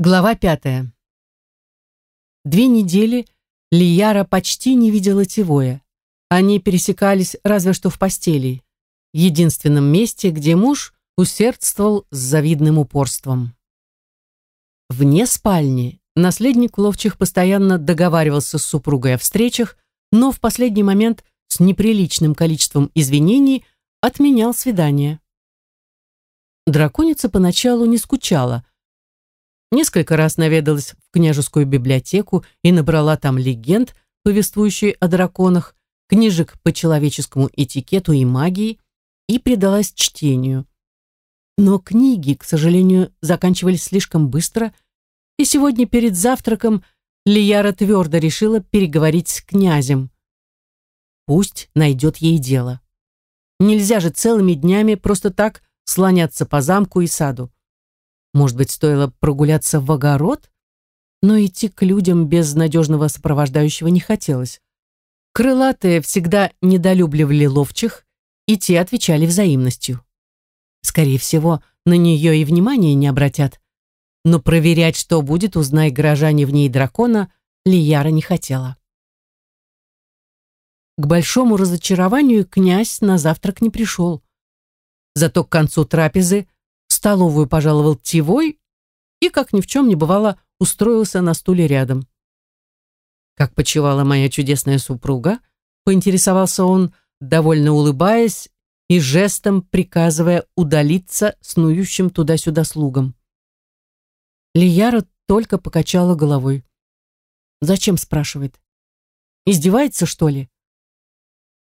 Глава пятая. Две недели Лияра почти не видела Тивоя. Они пересекались разве что в постели, единственном месте, где муж усердствовал с завидным упорством. Вне спальни наследник ловчих постоянно договаривался с супругой о встречах, но в последний момент с неприличным количеством извинений отменял свидание. Драконица поначалу не скучала – Несколько раз наведалась в княжескую библиотеку и набрала там легенд, повествующие о драконах, книжек по человеческому этикету и магии, и предалась чтению. Но книги, к сожалению, заканчивались слишком быстро, и сегодня перед завтраком Лияра твердо решила переговорить с князем. Пусть найдет ей дело. Нельзя же целыми днями просто так слоняться по замку и саду. Может быть, стоило прогуляться в огород? Но идти к людям без надежного сопровождающего не хотелось. Крылатые всегда недолюбливали ловчих, и те отвечали взаимностью. Скорее всего, на нее и внимания не обратят. Но проверять, что будет, узнай горожане в ней дракона, Лияра не хотела. К большому разочарованию князь на завтрак не пришел. Зато к концу трапезы столовую пожаловал Тивой и, как ни в чем не бывало, устроился на стуле рядом. «Как почивала моя чудесная супруга?» — поинтересовался он, довольно улыбаясь и жестом приказывая удалиться снующим туда-сюда слугам. Лияра только покачала головой. «Зачем?» — спрашивает. «Издевается, что ли?»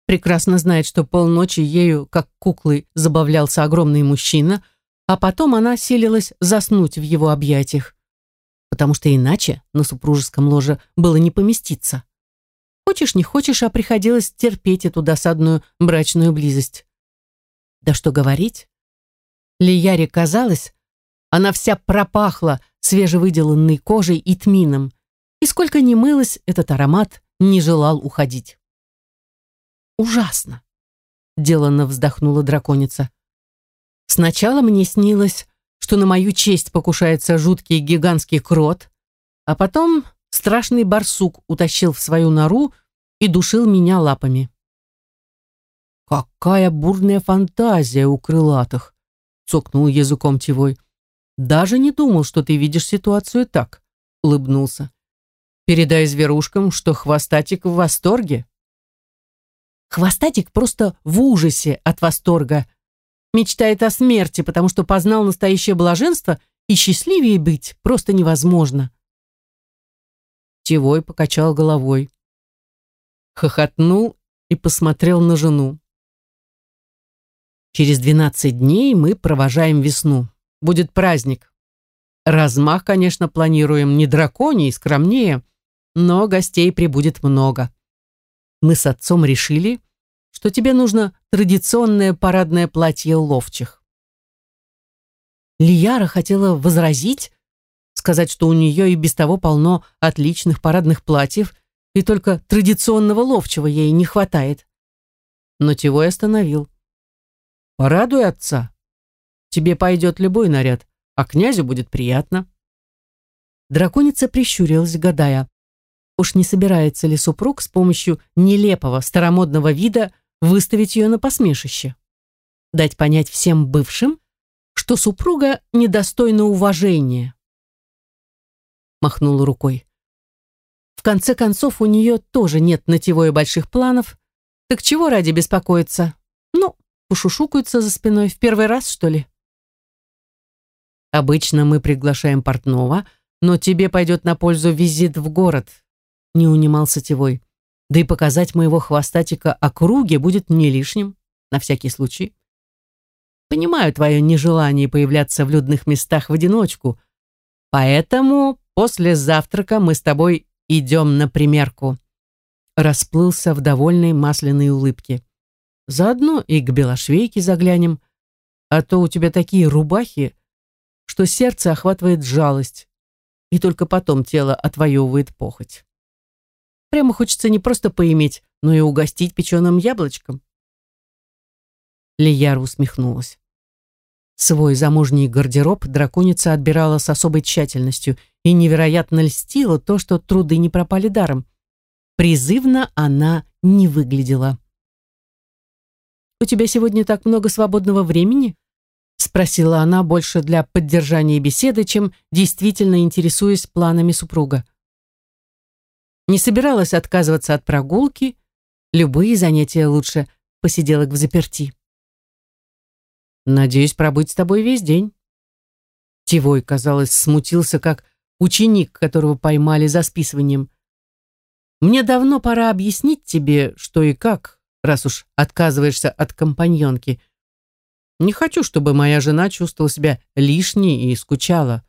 Прекрасно знает, что полночи ею, как куклой, забавлялся огромный мужчина — а потом она селилась заснуть в его объятиях, потому что иначе на супружеском ложе было не поместиться. Хочешь, не хочешь, а приходилось терпеть эту досадную брачную близость. Да что говорить? Лияре казалось, она вся пропахла свежевыделанной кожей и тмином, и сколько ни мылась, этот аромат не желал уходить. «Ужасно!» — деланно вздохнула драконица. Сначала мне снилось, что на мою честь покушается жуткий гигантский крот, а потом страшный барсук утащил в свою нору и душил меня лапами. «Какая бурная фантазия у крылатых!» — цокнул языком Тивой. «Даже не думал, что ты видишь ситуацию так», — улыбнулся. «Передай зверушкам, что хвостатик в восторге». Хвостатик просто в ужасе от восторга мечтает о смерти, потому что познал настоящее блаженство, и счастливее быть просто невозможно. Тевой покачал головой. Хохотнул и посмотрел на жену. Через двенадцать дней мы провожаем весну. Будет праздник. Размах, конечно, планируем не драконий, скромнее, но гостей прибудет много. Мы с отцом решили, что тебе нужно традиционное парадное платье ловчих. Лияра хотела возразить, сказать, что у нее и без того полно отличных парадных платьев, и только традиционного ловчего ей не хватает. Но Тивой остановил. «Порадуй отца. Тебе пойдет любой наряд, а князю будет приятно». Драконица прищурилась, гадая, уж не собирается ли супруг с помощью нелепого старомодного вида выставить ее на посмешище. Дать понять всем бывшим, что супруга недостойна уважения. Махнула рукой. В конце концов, у нее тоже нет натевой больших планов, так чего ради беспокоиться? Ну, пошушукаются за спиной в первый раз, что ли? Обычно мы приглашаем портного, но тебе пойдет на пользу визит в город, не унимался Тевой. Да и показать моего хвостатика округе будет не лишним, на всякий случай. Понимаю твое нежелание появляться в людных местах в одиночку, поэтому после завтрака мы с тобой идем на примерку. Расплылся в довольной масляной улыбке. Заодно и к белошвейке заглянем, а то у тебя такие рубахи, что сердце охватывает жалость, и только потом тело отвоевывает похоть. Прямо хочется не просто поиметь, но и угостить печеным яблочком. Лияра усмехнулась. Свой замужний гардероб драконица отбирала с особой тщательностью и невероятно льстила то, что труды не пропали даром. Призывно она не выглядела. «У тебя сегодня так много свободного времени?» спросила она больше для поддержания беседы, чем действительно интересуясь планами супруга. Не собиралась отказываться от прогулки, любые занятия лучше посиделок в заперти. Надеюсь пробыть с тобой весь день. Тивой, казалось, смутился, как ученик, которого поймали за списыванием. Мне давно пора объяснить тебе, что и как, раз уж отказываешься от компаньонки. Не хочу, чтобы моя жена чувствовала себя лишней и скучала.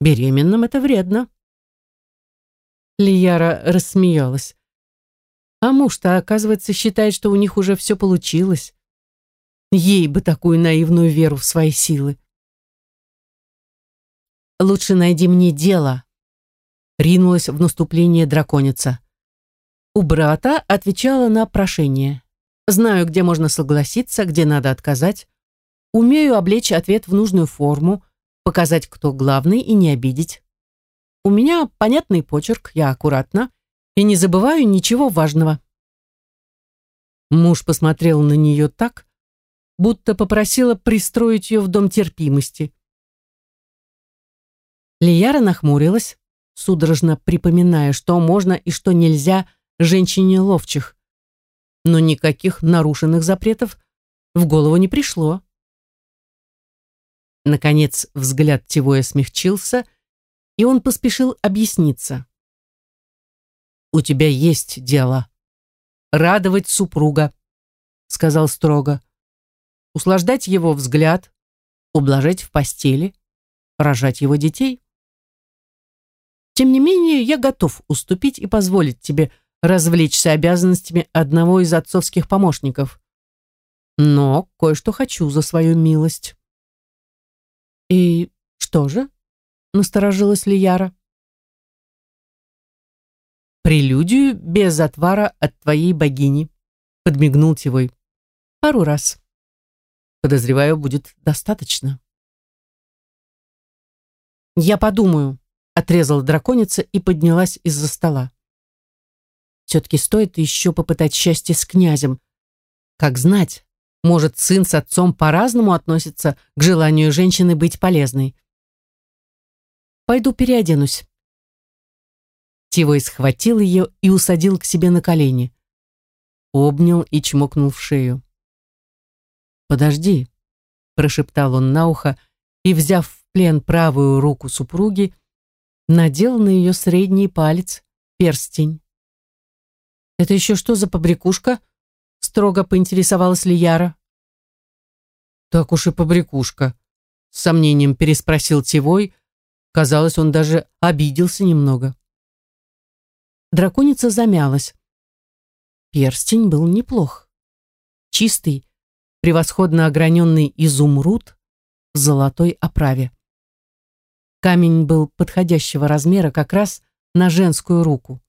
Беременным это вредно. Лияра рассмеялась. А муж-то, оказывается, считает, что у них уже все получилось. Ей бы такую наивную веру в свои силы. «Лучше найди мне дело», — ринулась в наступление драконица. У брата отвечала на прошение. «Знаю, где можно согласиться, где надо отказать. Умею облечь ответ в нужную форму, показать, кто главный, и не обидеть. У меня понятный почерк, я аккуратна и не забываю ничего важного». Муж посмотрел на нее так, будто попросила пристроить ее в дом терпимости. Лияра нахмурилась, судорожно припоминая, что можно и что нельзя женщине ловчих. Но никаких нарушенных запретов в голову не пришло. Наконец взгляд Тивоя смягчился, и он поспешил объясниться. «У тебя есть дело. Радовать супруга», — сказал строго услаждать его взгляд, ублажать в постели, рожать его детей. Тем не менее, я готов уступить и позволить тебе развлечься обязанностями одного из отцовских помощников. Но кое-что хочу за свою милость. И что же? Насторожилась ли Яра? Прелюдию без отвара от твоей богини, подмигнул Тивой. Пару раз. Подозреваю, будет достаточно. «Я подумаю», — отрезала драконица и поднялась из-за стола. «Все-таки стоит еще попытать счастье с князем. Как знать, может, сын с отцом по-разному относится к желанию женщины быть полезной. Пойду переоденусь». Тивой схватил ее и усадил к себе на колени. Обнял и чмокнул в шею. «Подожди», — прошептал он на ухо и, взяв в плен правую руку супруги, надел на ее средний палец перстень. «Это еще что за побрякушка?» — строго поинтересовалась Лияра. «Так уж и побрякушка», — с сомнением переспросил Тивой. Казалось, он даже обиделся немного. Драконица замялась. Перстень был неплох. Чистый, превосходно ограненный изумруд в золотой оправе. Камень был подходящего размера как раз на женскую руку.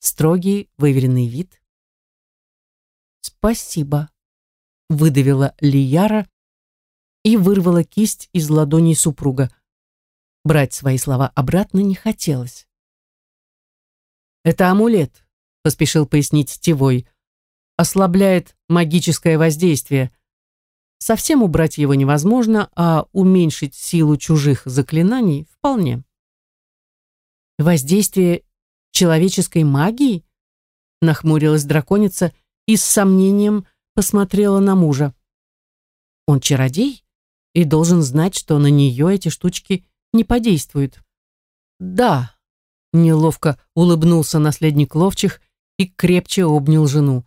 Строгий, выверенный вид. «Спасибо», — выдавила Лияра и вырвала кисть из ладоней супруга. Брать свои слова обратно не хотелось. «Это амулет», — поспешил пояснить Тивой ослабляет магическое воздействие. Совсем убрать его невозможно, а уменьшить силу чужих заклинаний вполне. Воздействие человеческой магии? Нахмурилась драконица и с сомнением посмотрела на мужа. Он чародей и должен знать, что на нее эти штучки не подействуют. Да, неловко улыбнулся наследник ловчих и крепче обнял жену.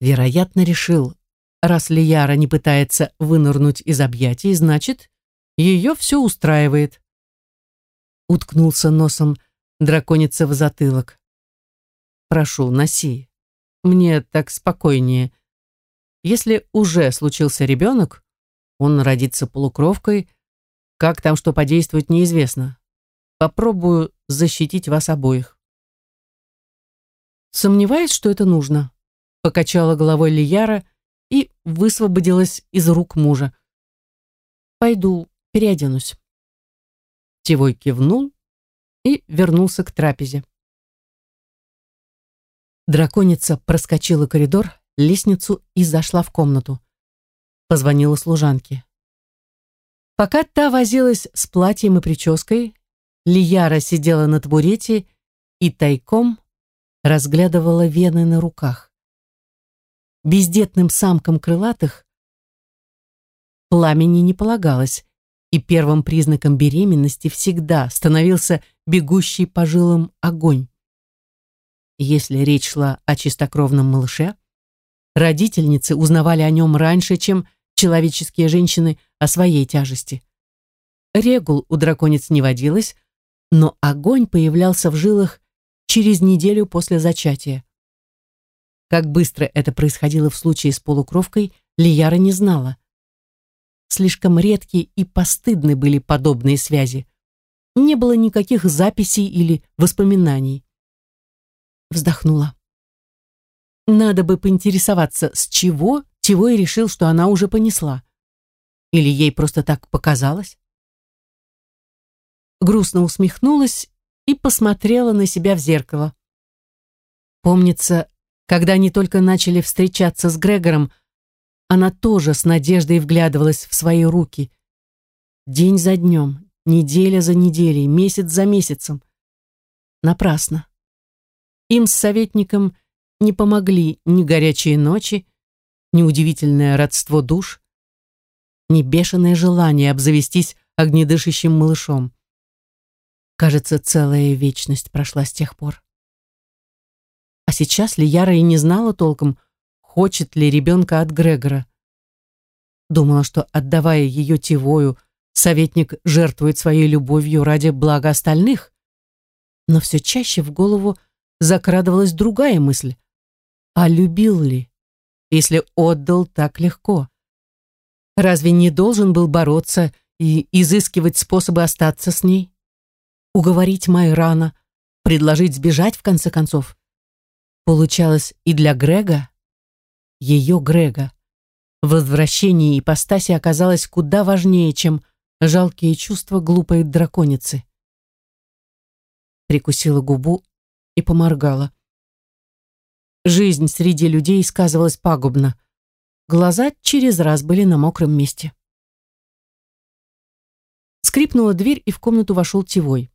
Вероятно, решил, раз Лияра не пытается вынырнуть из объятий, значит, ее все устраивает. Уткнулся носом драконица в затылок. «Прошу, носи. Мне так спокойнее. Если уже случился ребенок, он родится полукровкой, как там что подействует, неизвестно. Попробую защитить вас обоих». Сомневаюсь, что это нужно покачала головой Лияра и высвободилась из рук мужа. Пойду переоденусь. Тевой кивнул и вернулся к трапезе. Драконица проскочила коридор, лестницу и зашла в комнату. Позвонила служанке. Пока та возилась с платьем и прической, Лияра сидела на табурете и тайком разглядывала вены на руках. Бездетным самкам крылатых пламени не полагалось, и первым признаком беременности всегда становился бегущий по жилам огонь. Если речь шла о чистокровном малыше, родительницы узнавали о нем раньше, чем человеческие женщины о своей тяжести. Регул у драконец не водилось, но огонь появлялся в жилах через неделю после зачатия. Как быстро это происходило в случае с полукровкой, Лияра не знала. Слишком редки и постыдны были подобные связи. Не было никаких записей или воспоминаний. Вздохнула. Надо бы поинтересоваться, с чего Тивой решил, что она уже понесла. Или ей просто так показалось? Грустно усмехнулась и посмотрела на себя в зеркало. Помнится, когда они только начали встречаться с Грегором, она тоже с надеждой вглядывалась в свои руки. День за днем, неделя за неделей, месяц за месяцем. Напрасно. Им с советником не помогли ни горячие ночи, ни удивительное родство душ, ни бешеное желание обзавестись огнедышащим малышом. Кажется, целая вечность прошла с тех пор. А сейчас Лияра и не знала толком, хочет ли ребенка от Грегора. Думала, что, отдавая ее Тивою, советник жертвует своей любовью ради блага остальных. Но все чаще в голову закрадывалась другая мысль. А любил ли, если отдал так легко? Разве не должен был бороться и изыскивать способы остаться с ней? уговорить Майрана, предложить сбежать в конце концов. Получалось и для Грега, ее Грега. Возвращение ипостаси оказалось куда важнее, чем жалкие чувства глупой драконицы. Прикусила губу и поморгала. Жизнь среди людей сказывалась пагубно. Глаза через раз были на мокром месте. Скрипнула дверь, и в комнату вошел Тивой.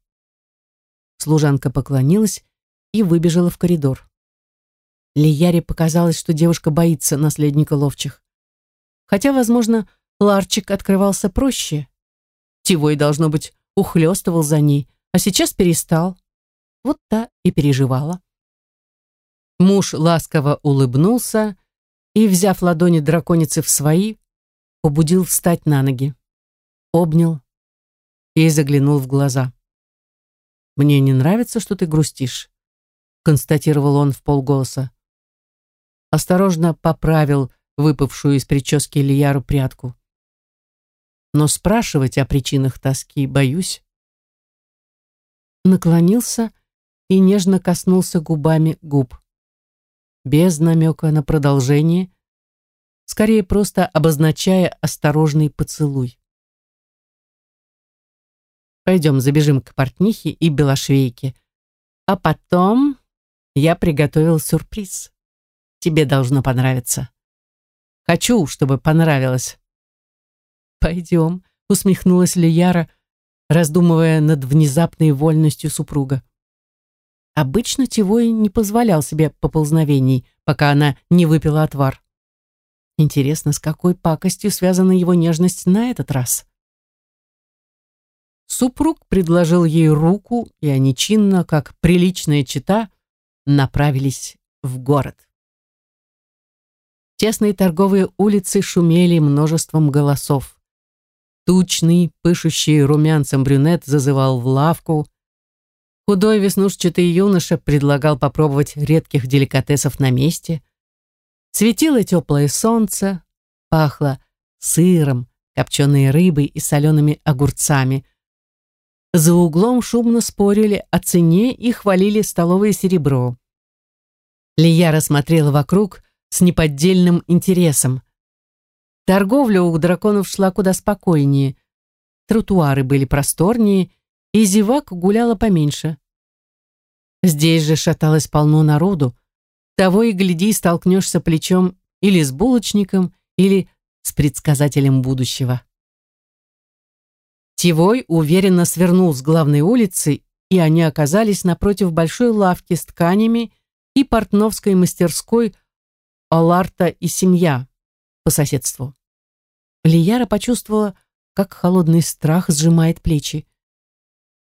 Служанка поклонилась и выбежала в коридор. Лияре показалось, что девушка боится наследника ловчих. Хотя, возможно, ларчик открывался проще. Тивой, должно быть, ухлёстывал за ней, а сейчас перестал. Вот та и переживала. Муж ласково улыбнулся и, взяв ладони драконицы в свои, побудил встать на ноги. Обнял и заглянул в глаза. «Мне не нравится, что ты грустишь», — констатировал он в полголоса. Осторожно поправил выпавшую из прически Лияру прядку. Но спрашивать о причинах тоски боюсь. Наклонился и нежно коснулся губами губ. Без намека на продолжение, скорее просто обозначая осторожный поцелуй. Пойдем забежим к портнихе и белошвейке. А потом я приготовил сюрприз. Тебе должно понравиться. Хочу, чтобы понравилось. Пойдем, усмехнулась Лияра, раздумывая над внезапной вольностью супруга. Обычно Тивой не позволял себе поползновений, пока она не выпила отвар. Интересно, с какой пакостью связана его нежность на этот раз? Супруг предложил ей руку, и они чинно, как приличная чита, направились в город. Тесные торговые улицы шумели множеством голосов. Тучный, пышущий румянцем брюнет зазывал в лавку. Худой веснушчатый юноша предлагал попробовать редких деликатесов на месте. Светило теплое солнце, пахло сыром, копченой рыбой и солеными огурцами – за углом шумно спорили о цене и хвалили столовое серебро. Лия рассмотрела вокруг с неподдельным интересом. Торговля у драконов шла куда спокойнее. Тротуары были просторнее, и зевак гуляла поменьше. Здесь же шаталось полно народу. Того и гляди, столкнешься плечом или с булочником, или с предсказателем будущего. Тивой уверенно свернул с главной улицы, и они оказались напротив большой лавки с тканями и портновской мастерской Аларта и семья по соседству. Лияра почувствовала, как холодный страх сжимает плечи.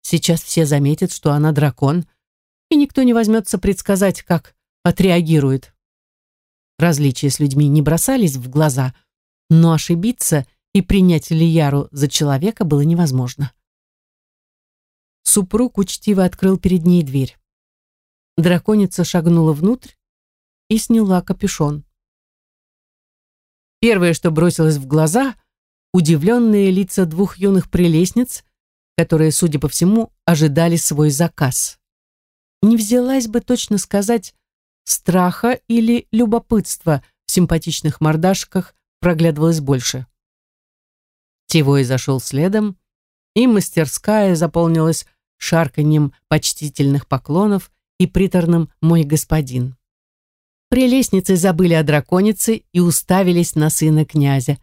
Сейчас все заметят, что она дракон, и никто не возьмется предсказать, как отреагирует. Различия с людьми не бросались в глаза, но ошибиться и принять Лияру за человека было невозможно. Супруг учтиво открыл перед ней дверь. Драконица шагнула внутрь и сняла капюшон. Первое, что бросилось в глаза, удивленные лица двух юных прелестниц, которые, судя по всему, ожидали свой заказ. Не взялась бы точно сказать, страха или любопытства в симпатичных мордашках проглядывалось больше. Тивой зашел следом, и мастерская заполнилась шарканьем почтительных поклонов и приторным «мой господин». Прелестницы забыли о драконице и уставились на сына князя.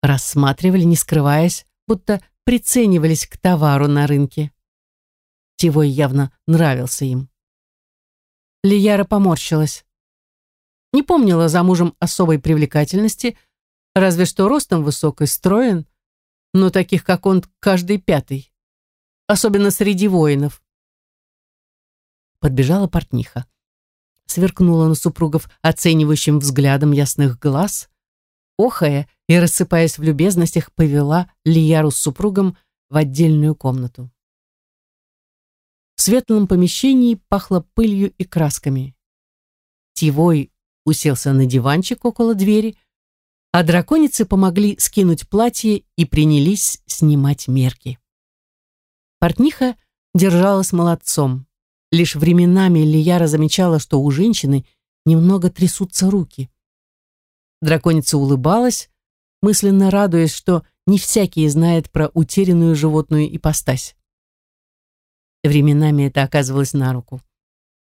Рассматривали, не скрываясь, будто приценивались к товару на рынке. Тивой явно нравился им. Лияра поморщилась. Не помнила за мужем особой привлекательности, разве что ростом высок и строен, но таких, как он, каждый пятый. Особенно среди воинов. Подбежала портниха. Сверкнула на супругов оценивающим взглядом ясных глаз, охая и, рассыпаясь в любезностях, повела Лияру с супругом в отдельную комнату. В светлом помещении пахло пылью и красками. Тивой уселся на диванчик около двери, а драконицы помогли скинуть платье и принялись снимать мерки. Портниха держалась молодцом. Лишь временами Лияра замечала, что у женщины немного трясутся руки. Драконица улыбалась, мысленно радуясь, что не всякий знает про утерянную животную ипостась. Временами это оказывалось на руку.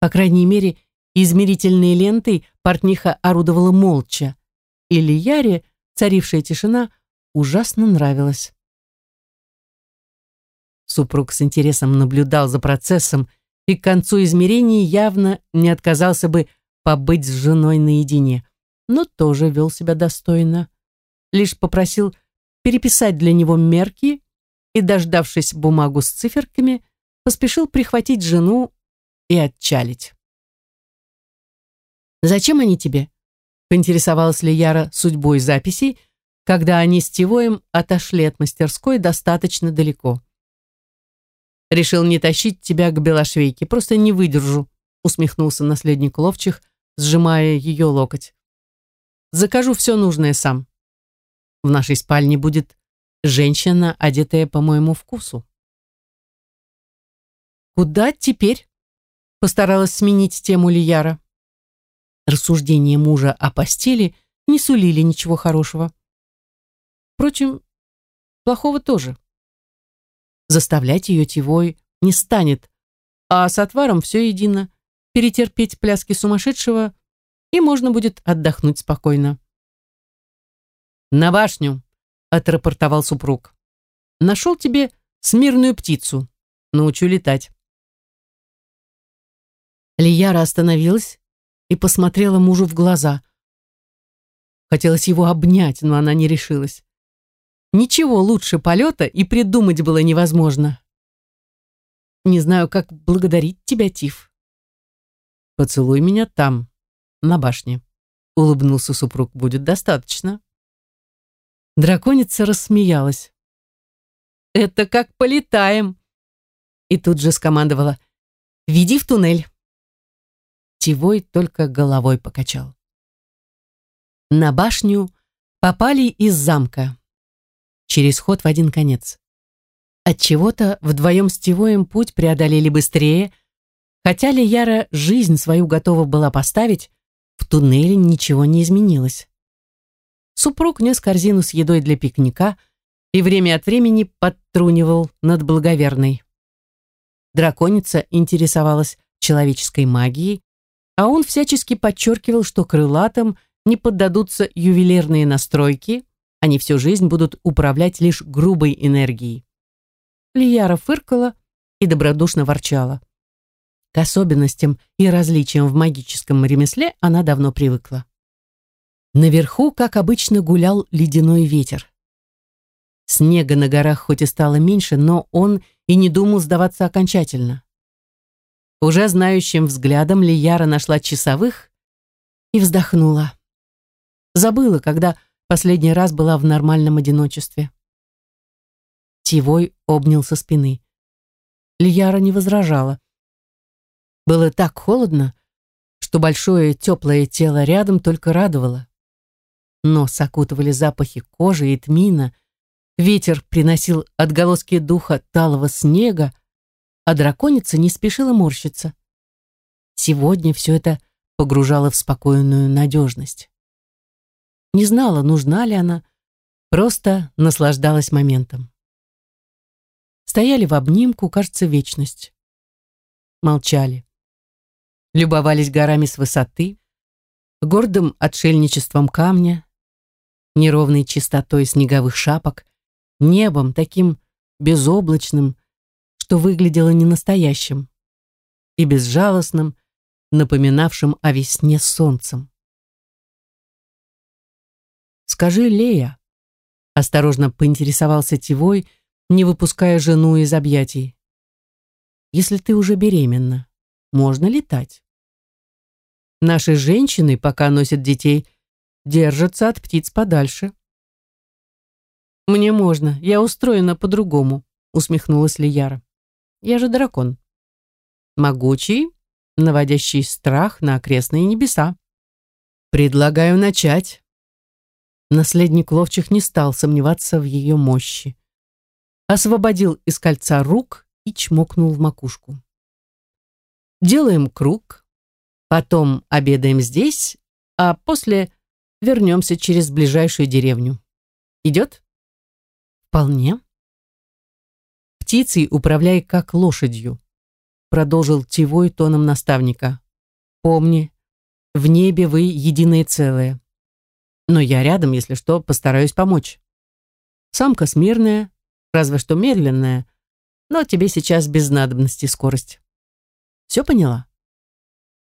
По крайней мере, измерительной лентой портниха орудовала молча, и Лияре царившая тишина ужасно нравилась. Супруг с интересом наблюдал за процессом и к концу измерений явно не отказался бы побыть с женой наедине, но тоже вел себя достойно. Лишь попросил переписать для него мерки и, дождавшись бумагу с циферками, поспешил прихватить жену и отчалить. «Зачем они тебе?» — поинтересовалась ли Яра судьбой записей, когда они с Тивоем отошли от мастерской достаточно далеко. «Решил не тащить тебя к Белошвейке, просто не выдержу», — усмехнулся наследник ловчих, сжимая ее локоть. «Закажу все нужное сам. В нашей спальне будет женщина, одетая по моему вкусу». «Куда теперь?» — постаралась сменить тему Лияра. Рассуждения мужа о постели не сулили ничего хорошего. Впрочем, плохого тоже. Заставлять ее тевой не станет, а с отваром все едино. Перетерпеть пляски сумасшедшего, и можно будет отдохнуть спокойно. «На башню!» — отрапортовал супруг. «Нашел тебе смирную птицу. Научу летать». Лияра остановилась и посмотрела мужу в глаза. Хотелось его обнять, но она не решилась. Ничего лучше полета и придумать было невозможно. Не знаю, как благодарить тебя, Тиф. Поцелуй меня там, на башне. Улыбнулся супруг, будет достаточно. Драконица рассмеялась. Это как полетаем. И тут же скомандовала. Веди в туннель. Тивой только головой покачал. На башню попали из замка. Через ход в один конец. От чего то вдвоем с Тивоем путь преодолели быстрее, хотя ли Яра жизнь свою готова была поставить, в туннеле ничего не изменилось. супруг нес корзину с едой для пикника и время от времени подтрунивал над благоверной. Драконица интересовалась человеческой магией, а он всячески подчеркивал, что крылатым не поддадутся ювелирные настройки, они всю жизнь будут управлять лишь грубой энергией. Лияра фыркала и добродушно ворчала. К особенностям и различиям в магическом ремесле она давно привыкла. Наверху, как обычно, гулял ледяной ветер. Снега на горах хоть и стало меньше, но он и не думал сдаваться окончательно. Уже знающим взглядом Лияра нашла часовых и вздохнула. Забыла, когда последний раз была в нормальном одиночестве. Тивой обнял со спины. Лияра не возражала. Было так холодно, что большое теплое тело рядом только радовало. Нос окутывали запахи кожи и тмина, ветер приносил отголоски духа талого снега, а драконица не спешила морщиться. Сегодня все это погружало в спокойную надежность. Не знала, нужна ли она, просто наслаждалась моментом. Стояли в обнимку, кажется, вечность. Молчали любовались горами с высоты, гордым отшельничеством камня, неровной чистотой снеговых шапок, небом таким безоблачным, что выглядело ненастоящим, и безжалостным, напоминавшим о весне солнцем. «Скажи, Лея», — осторожно поинтересовался Тивой, не выпуская жену из объятий, «если ты уже беременна, можно летать?» Наши женщины, пока носят детей, держатся от птиц подальше. «Мне можно, я устроена по-другому», — усмехнулась Лияра. «Я же дракон. Могучий, наводящий страх на окрестные небеса. Предлагаю начать». Наследник ловчих не стал сомневаться в ее мощи. Освободил из кольца рук и чмокнул в макушку. «Делаем круг, Потом обедаем здесь, а после вернемся через ближайшую деревню. Идет? Вполне. Птицей управляй как лошадью, продолжил Тивой тоном наставника. Помни, в небе вы единое целое. Но я рядом, если что, постараюсь помочь. Самка смирная, разве что медленная, но тебе сейчас без надобности скорость. Все поняла?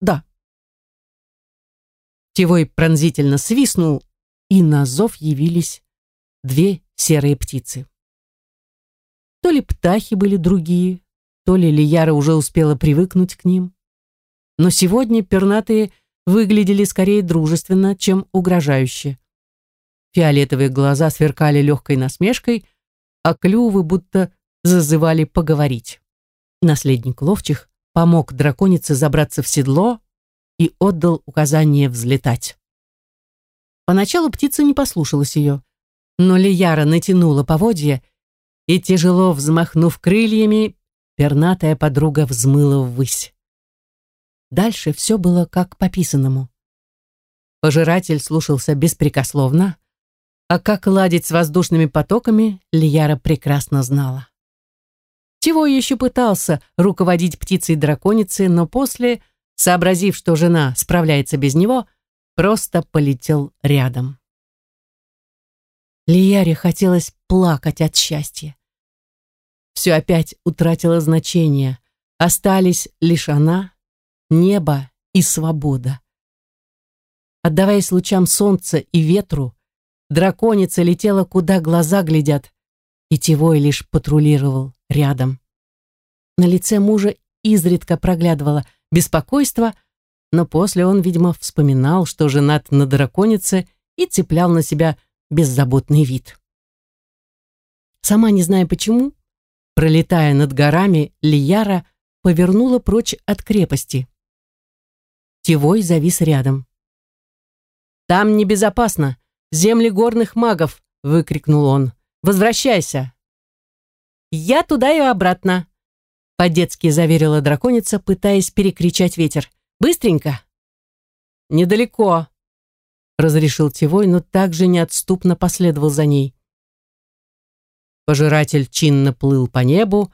Да. Тевой пронзительно свистнул, и на зов явились две серые птицы. То ли птахи были другие, то ли Лияра уже успела привыкнуть к ним. Но сегодня пернатые выглядели скорее дружественно, чем угрожающе. Фиолетовые глаза сверкали легкой насмешкой, а клювы будто зазывали поговорить. Наследник ловчих помог драконице забраться в седло и отдал указание взлетать. Поначалу птица не послушалась ее, но Лияра натянула поводья, и, тяжело взмахнув крыльями, пернатая подруга взмыла ввысь. Дальше все было как пописанному. Пожиратель слушался беспрекословно, а как ладить с воздушными потоками, Лияра прекрасно знала. Чего еще пытался руководить птицей-драконицей, но после, сообразив, что жена справляется без него, просто полетел рядом. Лияре хотелось плакать от счастья. Все опять утратило значение. Остались лишь она, небо и свобода. Отдаваясь лучам солнца и ветру, драконица летела, куда глаза глядят, и Тевой лишь патрулировал рядом. На лице мужа изредка проглядывало беспокойство, но после он, видимо, вспоминал, что женат на драконице и цеплял на себя беззаботный вид. Сама не зная почему, пролетая над горами, Лияра повернула прочь от крепости. Тевой завис рядом. «Там небезопасно! Земли горных магов!» — выкрикнул он. «Возвращайся!» «Я туда и обратно!» По-детски заверила драконица, пытаясь перекричать ветер. «Быстренько!» «Недалеко!» разрешил Тивой, но также неотступно последовал за ней. Пожиратель чинно плыл по небу,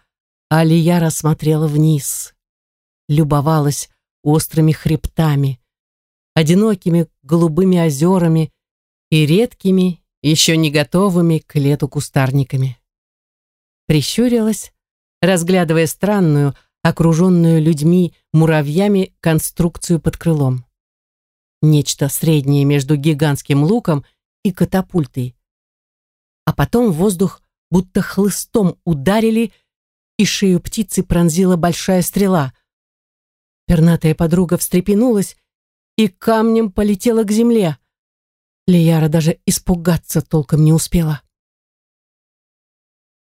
а Алия рассмотрела вниз. Любовалась острыми хребтами, одинокими голубыми озерами и редкими, еще не готовыми к лету кустарниками. Прищурилась, разглядывая странную, окруженную людьми, муравьями конструкцию под крылом. Нечто среднее между гигантским луком и катапультой. А потом воздух будто хлыстом ударили, и шею птицы пронзила большая стрела. Пернатая подруга встрепенулась и камнем полетела к земле. Лияра даже испугаться толком не успела.